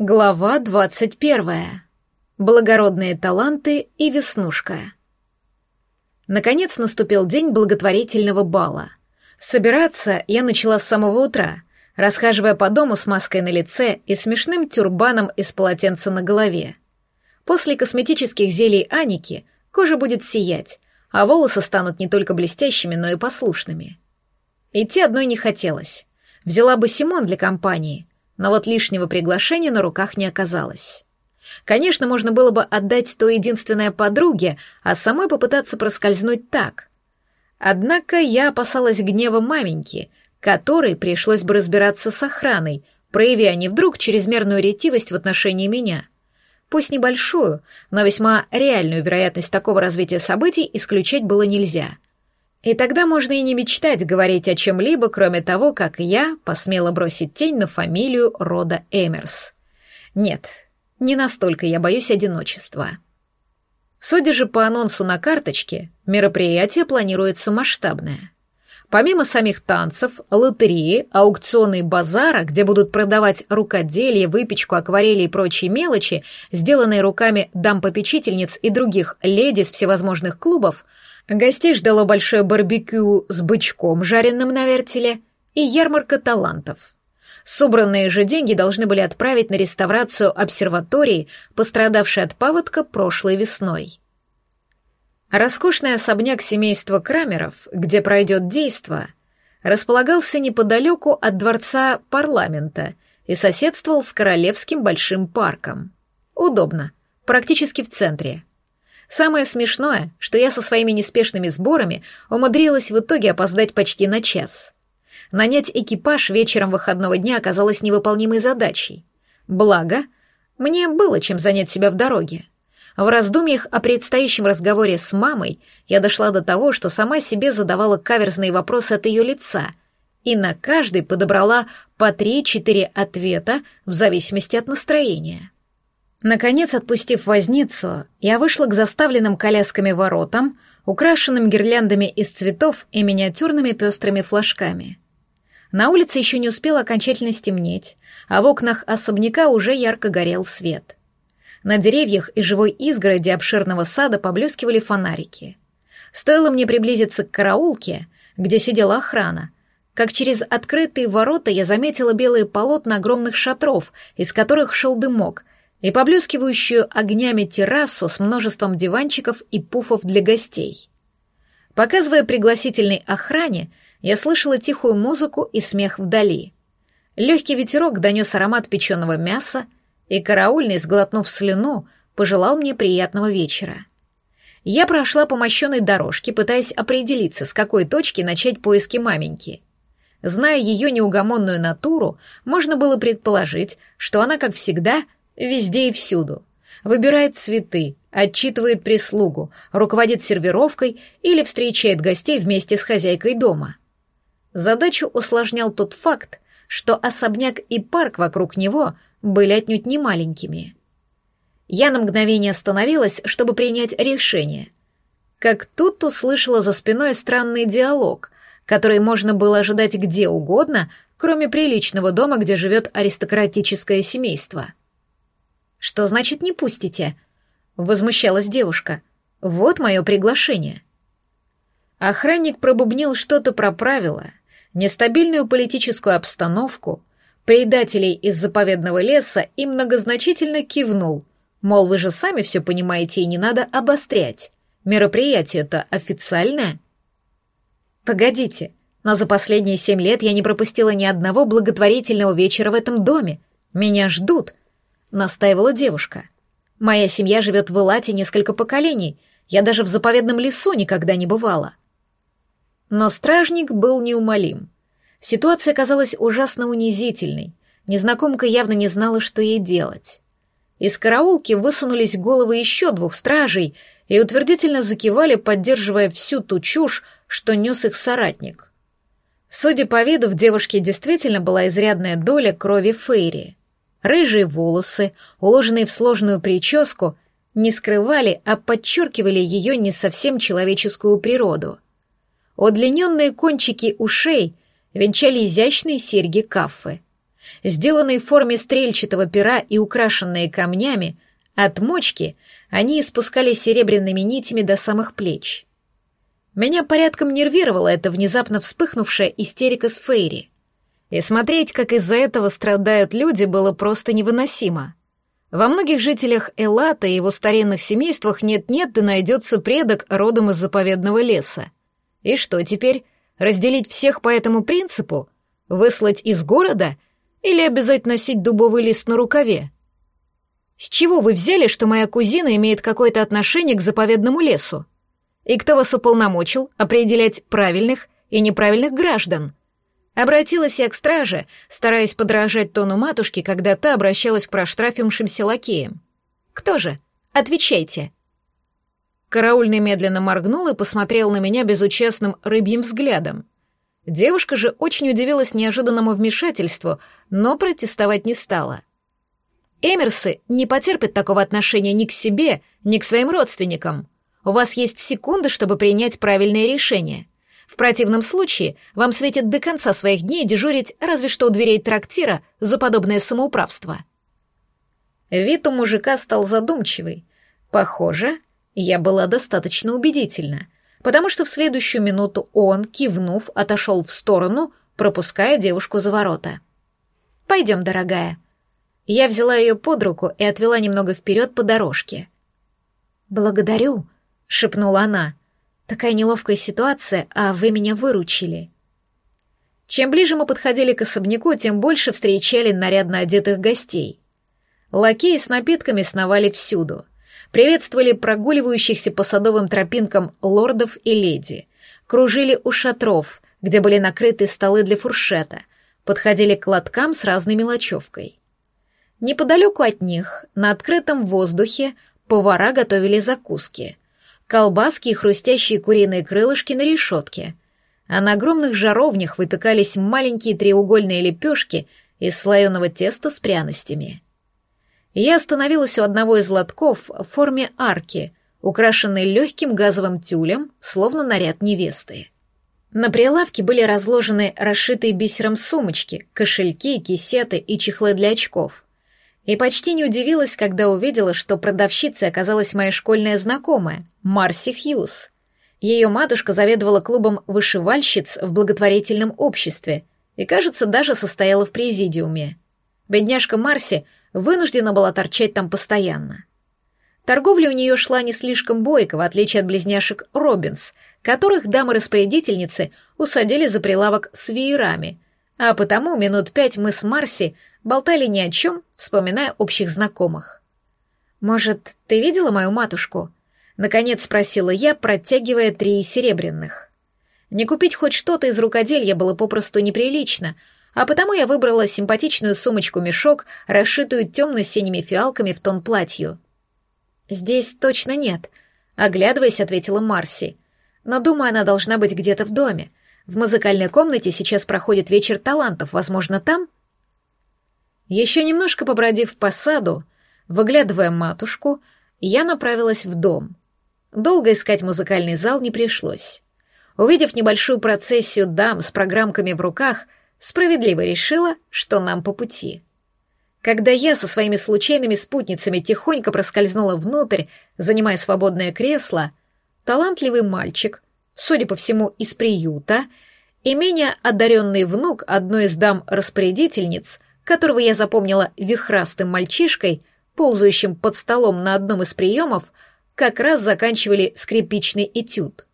Глава двадцать первая. Благородные таланты и веснушка. Наконец наступил день благотворительного бала. Собираться я начала с самого утра, расхаживая по дому с маской на лице и смешным тюрбаном из полотенца на голове. После косметических зелий Аники кожа будет сиять, а волосы станут не только блестящими, но и послушными. Идти одной не хотелось. Взяла бы Симон для компании, но вот лишнего приглашения на руках не оказалось. Конечно, можно было бы отдать то единственное подруге, а самой попытаться проскользнуть так. Однако я опасалась гнева маменьки, которой пришлось бы разбираться с охраной, проявя не вдруг чрезмерную ретивость в отношении меня. Пусть небольшую, но весьма реальную вероятность такого развития событий исключать было нельзя — и тогда можно и не мечтать говорить о чем-либо, кроме того, как я посмела бросить тень на фамилию рода Эмерс. Нет, не настолько я боюсь одиночества. Судя же по анонсу на карточке, мероприятие планируется масштабное. Помимо самих танцев, лотереи, аукционы и базара, где будут продавать рукоделие, выпечку, акварели и прочие мелочи, сделанные руками дам-попечительниц и других леди из всевозможных клубов – Гостей ждало большое барбекю с бычком, жареным на вертеле, и ярмарка талантов. Собранные же деньги должны были отправить на реставрацию обсерватории, пострадавшей от паводка прошлой весной. Роскошный особняк семейства Крамеров, где пройдет действо, располагался неподалеку от дворца парламента и соседствовал с Королевским большим парком. Удобно, практически в центре – Самое смешное, что я со своими неспешными сборами умудрилась в итоге опоздать почти на час. Нанять экипаж вечером выходного дня оказалось невыполнимой задачей. Благо, мне было чем занять себя в дороге. В раздумьях о предстоящем разговоре с мамой я дошла до того, что сама себе задавала каверзные вопросы от ее лица и на каждый подобрала по три-четыре ответа в зависимости от настроения. Наконец, отпустив возницу, я вышла к заставленным колясками воротам, украшенным гирляндами из цветов и миниатюрными пестрыми флажками. На улице еще не успело окончательно стемнеть, а в окнах особняка уже ярко горел свет. На деревьях и живой изгороди обширного сада поблескивали фонарики. Стоило мне приблизиться к караулке, где сидела охрана, как через открытые ворота я заметила белые полотна огромных шатров, из которых шел дымок, и поблескивающую огнями террасу с множеством диванчиков и пуфов для гостей. Показывая пригласительной охране, я слышала тихую музыку и смех вдали. Легкий ветерок донес аромат печеного мяса, и караульный, сглотнув слюну, пожелал мне приятного вечера. Я прошла по мощенной дорожке, пытаясь определиться, с какой точки начать поиски маменьки. Зная ее неугомонную натуру, можно было предположить, что она, как всегда, — Везде и всюду. Выбирает цветы, отчитывает прислугу, руководит сервировкой или встречает гостей вместе с хозяйкой дома. Задачу усложнял тот факт, что особняк и парк вокруг него были отнюдь не маленькими. Я на мгновение остановилась, чтобы принять решение. Как тут услышала за спиной странный диалог, который можно было ожидать где угодно, кроме приличного дома, где живет аристократическое семейство. «Что значит не пустите?» — возмущалась девушка. «Вот мое приглашение». Охранник пробубнил что-то про правила, нестабильную политическую обстановку, предателей из заповедного леса и многозначительно кивнул, мол, вы же сами все понимаете и не надо обострять. Мероприятие-то официальное. Погодите, но за последние семь лет я не пропустила ни одного благотворительного вечера в этом доме. Меня ждут, — настаивала девушка. «Моя семья живет в Элате несколько поколений. Я даже в заповедном лесу никогда не бывала». Но стражник был неумолим. Ситуация казалась ужасно унизительной. Незнакомка явно не знала, что ей делать. Из караулки высунулись головы еще двух стражей и утвердительно закивали, поддерживая всю ту чушь, что нес их соратник. Судя по виду, в девушке действительно была изрядная доля крови Фейри. Рыжие волосы, уложенные в сложную прическу, не скрывали, а подчеркивали ее не совсем человеческую природу. Удлиненные кончики ушей венчали изящные серьги кафы. Сделанные в форме стрельчатого пера и украшенные камнями, от мочки они испускали серебряными нитями до самых плеч. Меня порядком нервировала эта внезапно вспыхнувшая истерика с Фейри. И смотреть, как из-за этого страдают люди, было просто невыносимо. Во многих жителях Элата и его старинных семействах нет-нет, да найдется предок родом из заповедного леса. И что теперь, разделить всех по этому принципу? Выслать из города? Или обязательно носить дубовый лист на рукаве? С чего вы взяли, что моя кузина имеет какое-то отношение к заповедному лесу? И кто вас уполномочил определять правильных и неправильных граждан? Обратилась я к страже, стараясь подражать тону матушки, когда та обращалась к проштрафившимся лакеям. «Кто же? Отвечайте!» Караульный медленно моргнул и посмотрел на меня безучастным рыбьим взглядом. Девушка же очень удивилась неожиданному вмешательству, но протестовать не стала. «Эмерсы не потерпят такого отношения ни к себе, ни к своим родственникам. У вас есть секунды, чтобы принять правильное решение. В противном случае вам светит до конца своих дней дежурить разве что у дверей трактира за подобное самоуправство. Вид у мужика стал задумчивый. Похоже, я была достаточно убедительна, потому что в следующую минуту он, кивнув, отошел в сторону, пропуская девушку за ворота. «Пойдем, дорогая». Я взяла ее под руку и отвела немного вперед по дорожке. «Благодарю», — шепнула она. Такая неловкая ситуация, а вы меня выручили. Чем ближе мы подходили к особняку, тем больше встречали нарядно одетых гостей. Лакеи с напитками сновали всюду. Приветствовали прогуливающихся по садовым тропинкам лордов и леди. Кружили у шатров, где были накрыты столы для фуршета. Подходили к лоткам с разной мелочевкой. Неподалеку от них, на открытом воздухе, повара готовили закуски — колбаски и хрустящие куриные крылышки на решетке, а на огромных жаровнях выпекались маленькие треугольные лепешки из слоеного теста с пряностями. Я остановилась у одного из лотков в форме арки, украшенной легким газовым тюлем, словно наряд невесты. На прилавке были разложены расшитые бисером сумочки, кошельки, кисеты и чехлы для очков. И почти не удивилась, когда увидела, что продавщицей оказалась моя школьная знакомая, Марси Хьюз. Ее матушка заведовала клубом вышивальщиц в благотворительном обществе и, кажется, даже состояла в президиуме. Бедняжка Марси вынуждена была торчать там постоянно. Торговля у нее шла не слишком бойко, в отличие от близняшек Робинс, которых дамы-распорядительницы усадили за прилавок с веерами, а потому минут пять мы с Марси болтали ни о чем, вспоминая общих знакомых. «Может, ты видела мою матушку?» Наконец спросила я, протягивая три серебряных. Не купить хоть что-то из рукоделья было попросту неприлично, а потому я выбрала симпатичную сумочку-мешок, расшитую темно-синими фиалками в тон платью. «Здесь точно нет», — оглядываясь, ответила Марси. «Но, думаю, она должна быть где-то в доме. В музыкальной комнате сейчас проходит вечер талантов, возможно, там?» Еще немножко побродив по саду, выглядывая матушку, я направилась в дом. Долго искать музыкальный зал не пришлось. Увидев небольшую процессию дам с программками в руках, справедливо решила, что нам по пути. Когда я со своими случайными спутницами тихонько проскользнула внутрь, занимая свободное кресло, талантливый мальчик, судя по всему, из приюта, и менее одаренный внук одной из дам-распорядительниц, которого я запомнила вихрастым мальчишкой, ползающим под столом на одном из приемов, как раз заканчивали скрипичный этюд.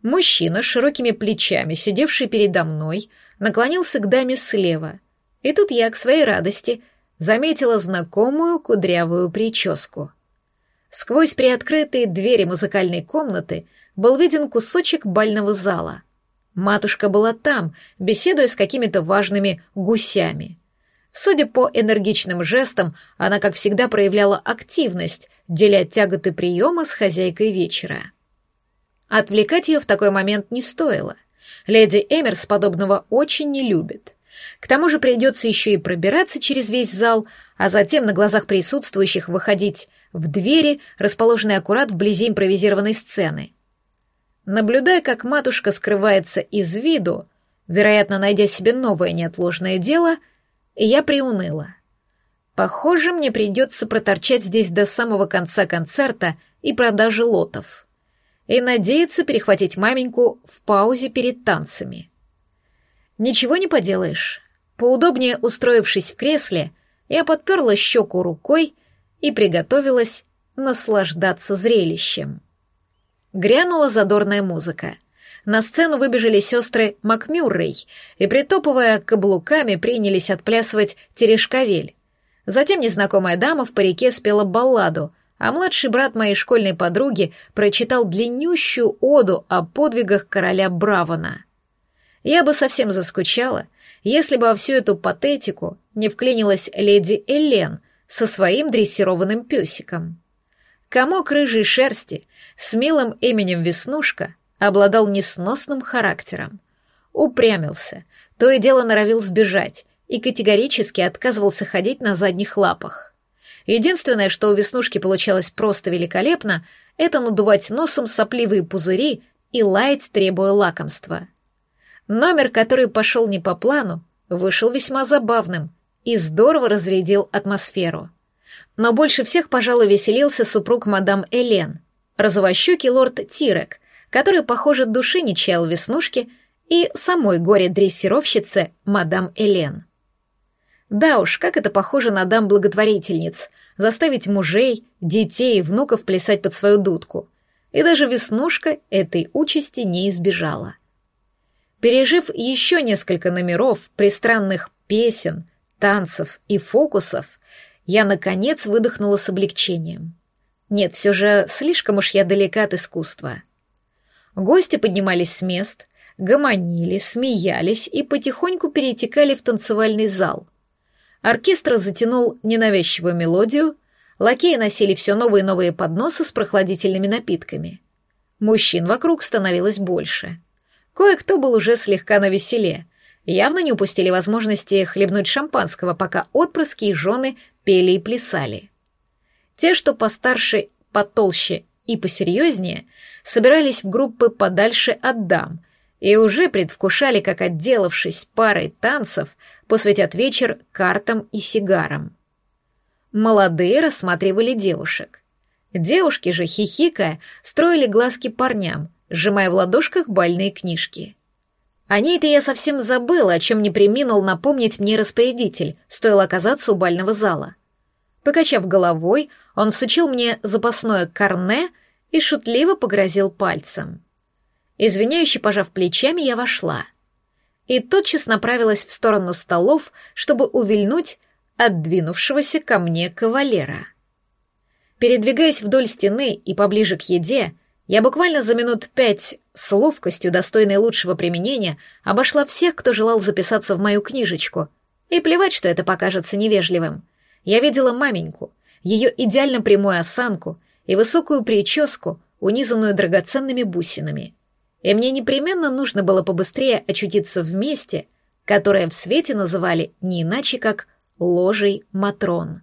Мужчина с широкими плечами, сидевший передо мной, наклонился к даме слева, и тут я, к своей радости, заметила знакомую кудрявую прическу. Сквозь приоткрытые двери музыкальной комнаты был виден кусочек бального зала. Матушка была там, беседуя с какими-то важными гусями. Судя по энергичным жестам, она, как всегда, проявляла активность, деля тяготы приема с хозяйкой вечера. Отвлекать ее в такой момент не стоило. Леди Эмерс подобного очень не любит. К тому же придется еще и пробираться через весь зал, а затем на глазах присутствующих выходить в двери, расположенные аккурат вблизи импровизированной сцены. Наблюдая, как матушка скрывается из виду, вероятно, найдя себе новое неотложное дело — я приуныла. Похоже, мне придется проторчать здесь до самого конца концерта и продажи лотов. И надеяться перехватить маменьку в паузе перед танцами. Ничего не поделаешь. Поудобнее устроившись в кресле, я подперла щеку рукой и приготовилась наслаждаться зрелищем. Грянула задорная музыка. На сцену выбежали сестры Макмюррей и, притопывая каблуками, принялись отплясывать терешковель. Затем незнакомая дама в парике спела балладу, а младший брат моей школьной подруги прочитал длиннющую оду о подвигах короля Бравона. Я бы совсем заскучала, если бы во всю эту патетику не вклинилась леди Элен со своим дрессированным песиком. Комок рыжей шерсти с милым именем Веснушка обладал несносным характером. Упрямился, то и дело норовил сбежать и категорически отказывался ходить на задних лапах. Единственное, что у Веснушки получалось просто великолепно, это надувать носом сопливые пузыри и лаять, требуя лакомства — Номер, который пошел не по плану, вышел весьма забавным и здорово разрядил атмосферу. Но больше всех, пожалуй, веселился супруг мадам Элен, розовощекий лорд Тирек, который, похоже, души не чаял веснушки, и самой горе-дрессировщице мадам Элен. Да уж, как это похоже на дам-благотворительниц, заставить мужей, детей и внуков плясать под свою дудку. И даже веснушка этой участи не избежала. Пережив еще несколько номеров, пристранных песен, танцев и фокусов, я, наконец, выдохнула с облегчением. Нет, все же слишком уж я далека от искусства. Гости поднимались с мест, гомонили, смеялись и потихоньку перетекали в танцевальный зал. Оркестр затянул ненавязчивую мелодию, лакеи носили все новые и новые подносы с прохладительными напитками. Мужчин вокруг становилось больше — Кое-кто был уже слегка на веселе. Явно не упустили возможности хлебнуть шампанского, пока отпрыски и жены пели и плясали. Те, что постарше, потолще и посерьезнее, собирались в группы подальше от дам и уже предвкушали, как, отделавшись парой танцев, посвятят вечер картам и сигарам. Молодые рассматривали девушек. Девушки же, хихикая, строили глазки парням — сжимая в ладошках бальные книжки. О ней-то я совсем забыла, о чем не приминул напомнить мне распорядитель, стоило оказаться у бального зала. Покачав головой, он всучил мне запасное карне и шутливо погрозил пальцем. Извиняюще пожав плечами, я вошла. И тотчас направилась в сторону столов, чтобы увильнуть от двинувшегося ко мне кавалера. Передвигаясь вдоль стены и поближе к еде, я буквально за минут пять с ловкостью, достойной лучшего применения, обошла всех, кто желал записаться в мою книжечку. И плевать, что это покажется невежливым. Я видела маменьку, ее идеально прямую осанку и высокую прическу, унизанную драгоценными бусинами. И мне непременно нужно было побыстрее очутиться в месте, которое в свете называли не иначе, как ложей Матрон.